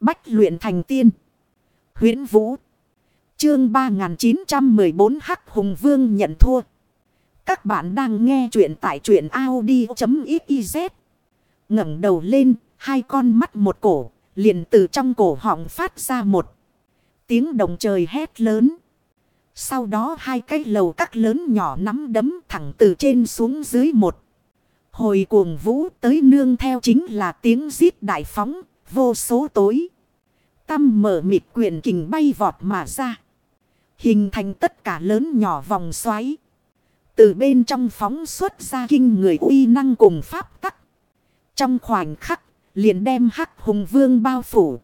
Bách luyện thành tiên. huyễn Vũ. Chương 3914 Hắc Hùng Vương nhận thua. Các bạn đang nghe truyện tại truyện Audi.xyz. ngẩng đầu lên, hai con mắt một cổ, liền từ trong cổ họng phát ra một tiếng đồng trời hét lớn. Sau đó hai cái lầu các lớn nhỏ nắm đấm thẳng từ trên xuống dưới một. Hồi cuồng vũ tới nương theo chính là tiếng giết đại phóng, vô số tối. Tâm mở mịt quyển kình bay vọt mà ra. Hình thành tất cả lớn nhỏ vòng xoáy. Từ bên trong phóng xuất ra kinh người uy năng cùng pháp tắc. Trong khoảnh khắc, liền đem hắc hùng vương bao phủ.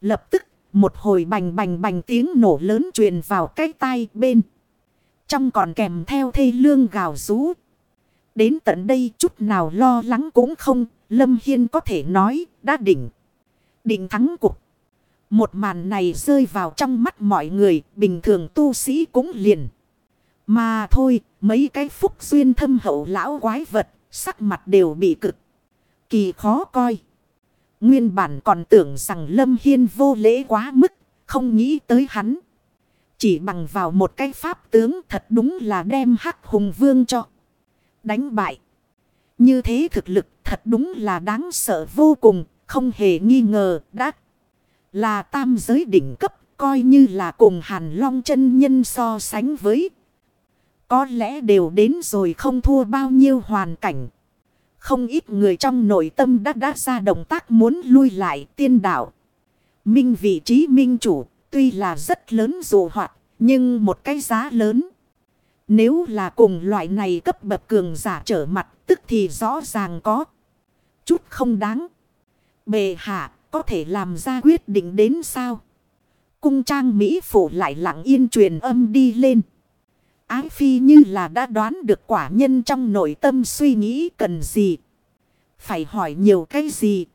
Lập tức, một hồi bành bành bành tiếng nổ lớn truyền vào cái tai bên. Trong còn kèm theo thê lương gào rú. Đến tận đây chút nào lo lắng cũng không, Lâm Hiên có thể nói, đã đỉnh. Định thắng cục. Một màn này rơi vào trong mắt mọi người, bình thường tu sĩ cũng liền. Mà thôi, mấy cái phúc duyên thâm hậu lão quái vật, sắc mặt đều bị cực. Kỳ khó coi. Nguyên bản còn tưởng rằng Lâm Hiên vô lễ quá mức, không nghĩ tới hắn. Chỉ bằng vào một cái pháp tướng thật đúng là đem hắc hùng vương cho. Đánh bại. Như thế thực lực thật đúng là đáng sợ vô cùng, không hề nghi ngờ đã là tam giới đỉnh cấp, coi như là cùng hàn long chân nhân so sánh với. Có lẽ đều đến rồi không thua bao nhiêu hoàn cảnh. Không ít người trong nội tâm đã đã ra động tác muốn lui lại tiên đạo. Minh vị trí minh chủ tuy là rất lớn dù hoạt nhưng một cái giá lớn. Nếu là cùng loại này cấp bậc cường giả trở mặt tức thì rõ ràng có chút không đáng. Bề hạ, có thể làm ra quyết định đến sao? Cung trang Mỹ phủ lại lặng yên truyền âm đi lên. Ái phi như là đã đoán được quả nhân trong nội tâm suy nghĩ cần gì. Phải hỏi nhiều cái gì.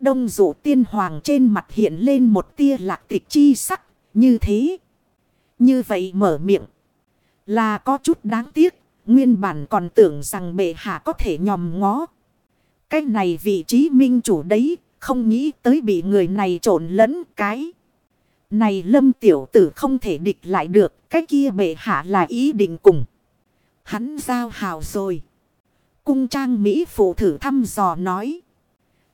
Đông dụ tiên hoàng trên mặt hiện lên một tia lạc tịch chi sắc. Như thế. Như vậy mở miệng. Là có chút đáng tiếc. Nguyên bản còn tưởng rằng bệ hạ có thể nhòm ngó. Cái này vị trí minh chủ đấy. Không nghĩ tới bị người này trộn lẫn cái. Này lâm tiểu tử không thể địch lại được. Cái kia bệ hạ là ý định cùng. Hắn giao hào rồi. Cung trang Mỹ phụ thử thăm dò nói.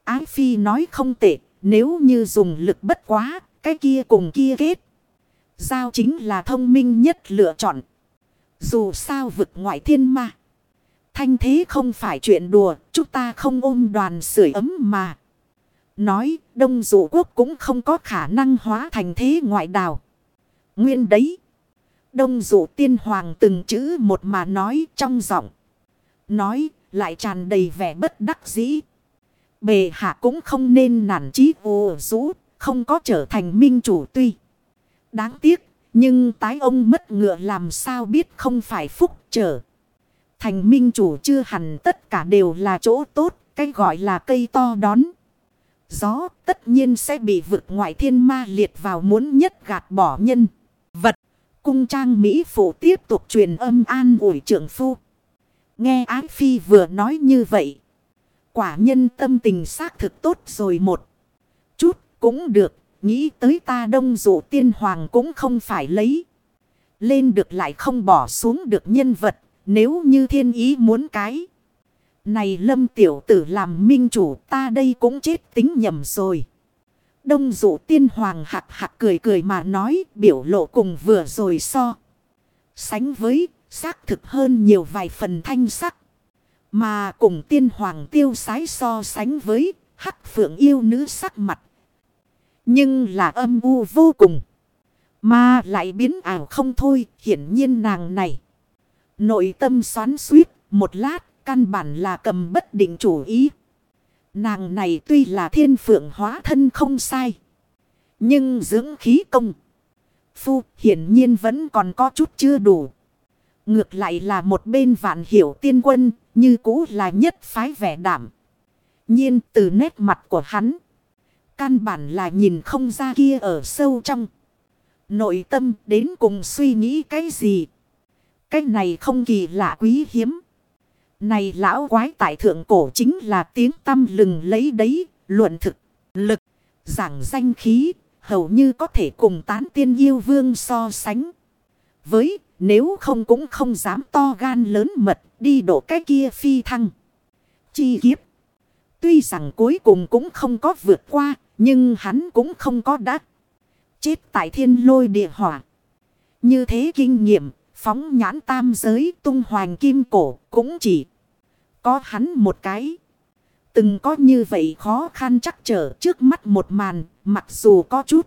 Ái phi nói không tệ. Nếu như dùng lực bất quá. Cái kia cùng kia kết. Giao chính là thông minh nhất lựa chọn. Dù sao vực ngoại thiên ma. Thanh thế không phải chuyện đùa. Chúng ta không ôm đoàn sưởi ấm mà. Nói, đông dụ quốc cũng không có khả năng hóa thành thế ngoại đào. Nguyên đấy. Đông dụ tiên hoàng từng chữ một mà nói trong giọng. Nói, lại tràn đầy vẻ bất đắc dĩ. Bề hạ cũng không nên nản chí vô rũ. Không có trở thành minh chủ tuy. Đáng tiếc. Nhưng tái ông mất ngựa làm sao biết không phải phúc trở. Thành minh chủ chưa hẳn tất cả đều là chỗ tốt. Cái gọi là cây to đón gió tất nhiên sẽ bị vực ngoại thiên ma liệt vào muốn nhất gạt bỏ nhân. Vật, cung trang Mỹ phụ tiếp tục truyền âm an ủi trưởng phu. Nghe Ái Phi vừa nói như vậy. Quả nhân tâm tình xác thực tốt rồi một chút cũng được. Nghĩ tới ta đông dụ tiên hoàng cũng không phải lấy. Lên được lại không bỏ xuống được nhân vật. Nếu như thiên ý muốn cái. Này lâm tiểu tử làm minh chủ ta đây cũng chết tính nhầm rồi. Đông dụ tiên hoàng hạc hạc cười cười mà nói, biểu lộ cùng vừa rồi so. Sánh với, xác thực hơn nhiều vài phần thanh sắc. Mà cùng tiên hoàng tiêu sái so sánh với, hắc phượng yêu nữ sắc mặt. Nhưng là âm u vô cùng. Mà lại biến ảo không thôi, hiển nhiên nàng này. Nội tâm xoắn suýt một lát, Căn bản là cầm bất định chủ ý. Nàng này tuy là thiên phượng hóa thân không sai. Nhưng dưỡng khí công. Phu hiển nhiên vẫn còn có chút chưa đủ. Ngược lại là một bên vạn hiểu tiên quân. Như cũ là nhất phái vẻ đảm. Nhiên từ nét mặt của hắn. Căn bản là nhìn không ra kia ở sâu trong. Nội tâm đến cùng suy nghĩ cái gì. Cái này không kỳ lạ quý hiếm. Này lão quái tại thượng cổ chính là tiếng tâm lừng lấy đấy, luận thực, lực, Giảng danh khí, hầu như có thể cùng tán tiên yêu vương so sánh. Với, nếu không cũng không dám to gan lớn mật đi đổ cái kia phi thăng. Chi kiếp. Tuy rằng cuối cùng cũng không có vượt qua, nhưng hắn cũng không có đắc. Chết tại thiên lôi địa hỏa. Như thế kinh nghiệm, phóng nhãn tam giới tung hoàng kim cổ cũng chỉ có hắn một cái. Từng có như vậy khó khăn chắc trở trước mắt một màn, mặc dù có chút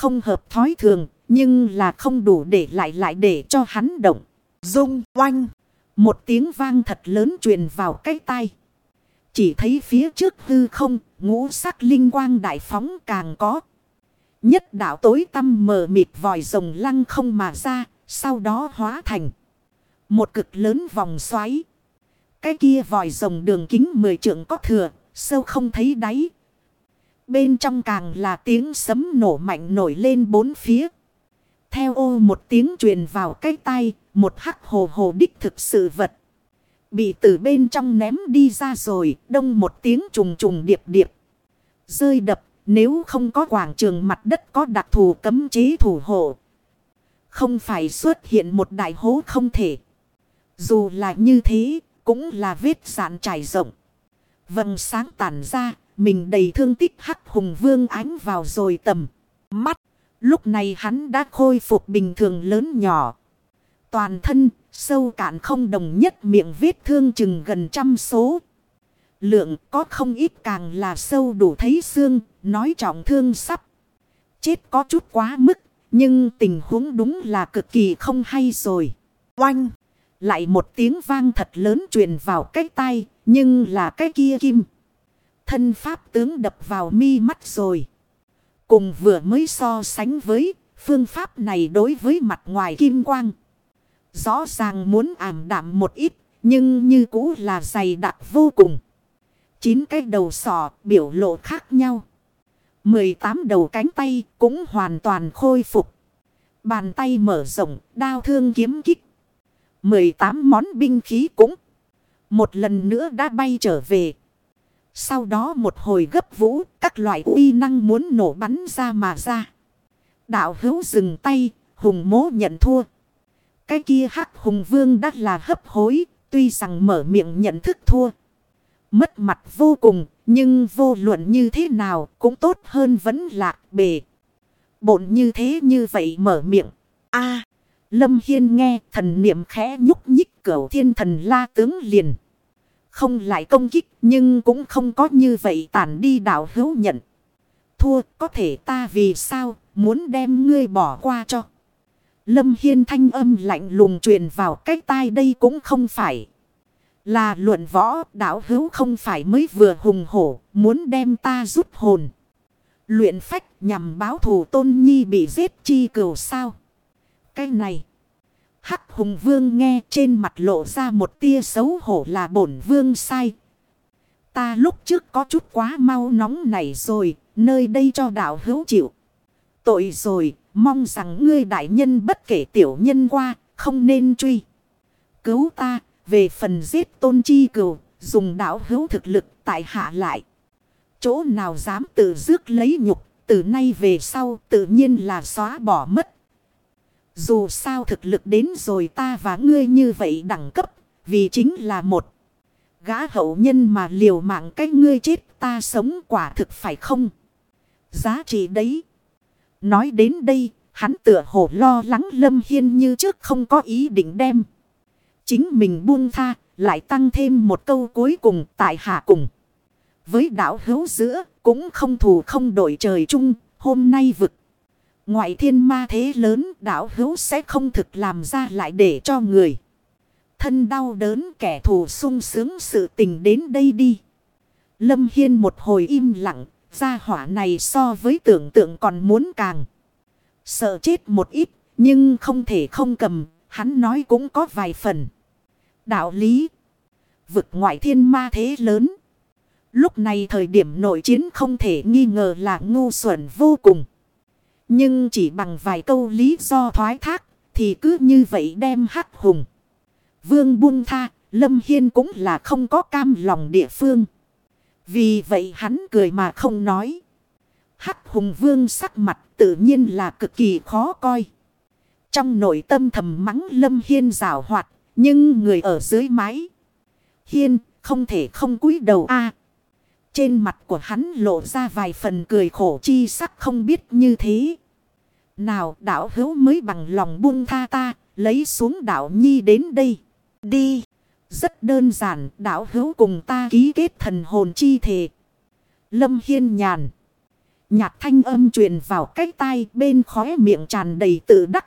không hợp thói thường, nhưng là không đủ để lại lại để cho hắn động. Dung, oanh, một tiếng vang thật lớn truyền vào cái tai. Chỉ thấy phía trước hư không, ngũ sắc linh quang đại phóng càng có. Nhất đạo tối tâm mờ mịt vòi rồng lăng không mà ra, sau đó hóa thành một cực lớn vòng xoáy. Cái kia vòi rồng đường kính mười trượng có thừa, sâu không thấy đáy. Bên trong càng là tiếng sấm nổ mạnh nổi lên bốn phía. Theo ô một tiếng truyền vào cái tay, một hắc hồ hồ đích thực sự vật. Bị từ bên trong ném đi ra rồi, đông một tiếng trùng trùng điệp điệp. Rơi đập, nếu không có quảng trường mặt đất có đặc thù cấm chế thủ hộ. Không phải xuất hiện một đại hố không thể. Dù là như thế, cũng là vết sạn trải rộng. Vầng sáng tản ra, mình đầy thương tích hắc hùng vương ánh vào rồi tầm. Mắt, lúc này hắn đã khôi phục bình thường lớn nhỏ. Toàn thân, sâu cạn không đồng nhất miệng vết thương chừng gần trăm số. Lượng có không ít càng là sâu đủ thấy xương, nói trọng thương sắp. Chết có chút quá mức, nhưng tình huống đúng là cực kỳ không hay rồi. Oanh! Lại một tiếng vang thật lớn truyền vào cái tay, nhưng là cái kia kim. Thân pháp tướng đập vào mi mắt rồi. Cùng vừa mới so sánh với phương pháp này đối với mặt ngoài kim quang. Rõ ràng muốn ảm đạm một ít, nhưng như cũ là dày đặc vô cùng. Chín cái đầu sỏ biểu lộ khác nhau. 18 đầu cánh tay cũng hoàn toàn khôi phục. Bàn tay mở rộng, đao thương kiếm kích. 18 món binh khí cũng một lần nữa đã bay trở về. Sau đó một hồi gấp vũ, các loại uy năng muốn nổ bắn ra mà ra. Đạo hữu dừng tay, hùng mố nhận thua. Cái kia hắc hùng vương đắt là hấp hối, tuy rằng mở miệng nhận thức thua. Mất mặt vô cùng, nhưng vô luận như thế nào cũng tốt hơn vẫn lạc bề. Bộn như thế như vậy mở miệng. a Lâm Hiên nghe thần niệm khẽ nhúc nhích cửu thiên thần la tướng liền. Không lại công kích nhưng cũng không có như vậy tản đi đạo hữu nhận. Thua có thể ta vì sao muốn đem ngươi bỏ qua cho. Lâm Hiên thanh âm lạnh lùng truyền vào cái tai đây cũng không phải. Là luận võ đạo hữu không phải mới vừa hùng hổ muốn đem ta rút hồn. Luyện phách nhằm báo thù tôn nhi bị giết chi cửu sao. Cái này. Hắc hùng vương nghe trên mặt lộ ra một tia xấu hổ là bổn vương sai. Ta lúc trước có chút quá mau nóng này rồi, nơi đây cho đạo hữu chịu. Tội rồi, mong rằng ngươi đại nhân bất kể tiểu nhân qua, không nên truy. Cứu ta, về phần giết tôn chi cừu, dùng đạo hữu thực lực tại hạ lại. Chỗ nào dám tự dước lấy nhục, từ nay về sau tự nhiên là xóa bỏ mất. Dù sao thực lực đến rồi ta và ngươi như vậy đẳng cấp, vì chính là một gã hậu nhân mà liều mạng cái ngươi chết ta sống quả thực phải không? Giá trị đấy. Nói đến đây, hắn tựa hồ lo lắng Lâm Hiên như trước không có ý định đem. Chính mình buông tha, lại tăng thêm một câu cuối cùng tại hạ cùng. Với đảo hữu giữa, cũng không thù không đổi trời chung, hôm nay vực. Ngoại thiên ma thế lớn đảo hữu sẽ không thực làm ra lại để cho người. Thân đau đớn kẻ thù sung sướng sự tình đến đây đi. Lâm Hiên một hồi im lặng, gia hỏa này so với tưởng tượng còn muốn càng. Sợ chết một ít, nhưng không thể không cầm, hắn nói cũng có vài phần. Đạo lý, vực ngoại thiên ma thế lớn. Lúc này thời điểm nội chiến không thể nghi ngờ là ngu xuẩn vô cùng. Nhưng chỉ bằng vài câu lý do thoái thác thì cứ như vậy đem hắc hùng. Vương buông tha, Lâm Hiên cũng là không có cam lòng địa phương. Vì vậy hắn cười mà không nói. hắc hùng vương sắc mặt tự nhiên là cực kỳ khó coi. Trong nội tâm thầm mắng lâm hiên rào hoạt. Nhưng người ở dưới mái. Hiên không thể không cúi đầu a Trên mặt của hắn lộ ra vài phần cười khổ chi sắc không biết như thế. Nào đảo hữu mới bằng lòng buông tha ta. Lấy xuống đảo nhi đến đây. Đi. Rất đơn giản đảo hữu cùng ta ký kết thần hồn chi thể. Lâm hiên nhàn. Nhạc thanh âm truyền vào cái tai bên khóe miệng tràn đầy tự đắc.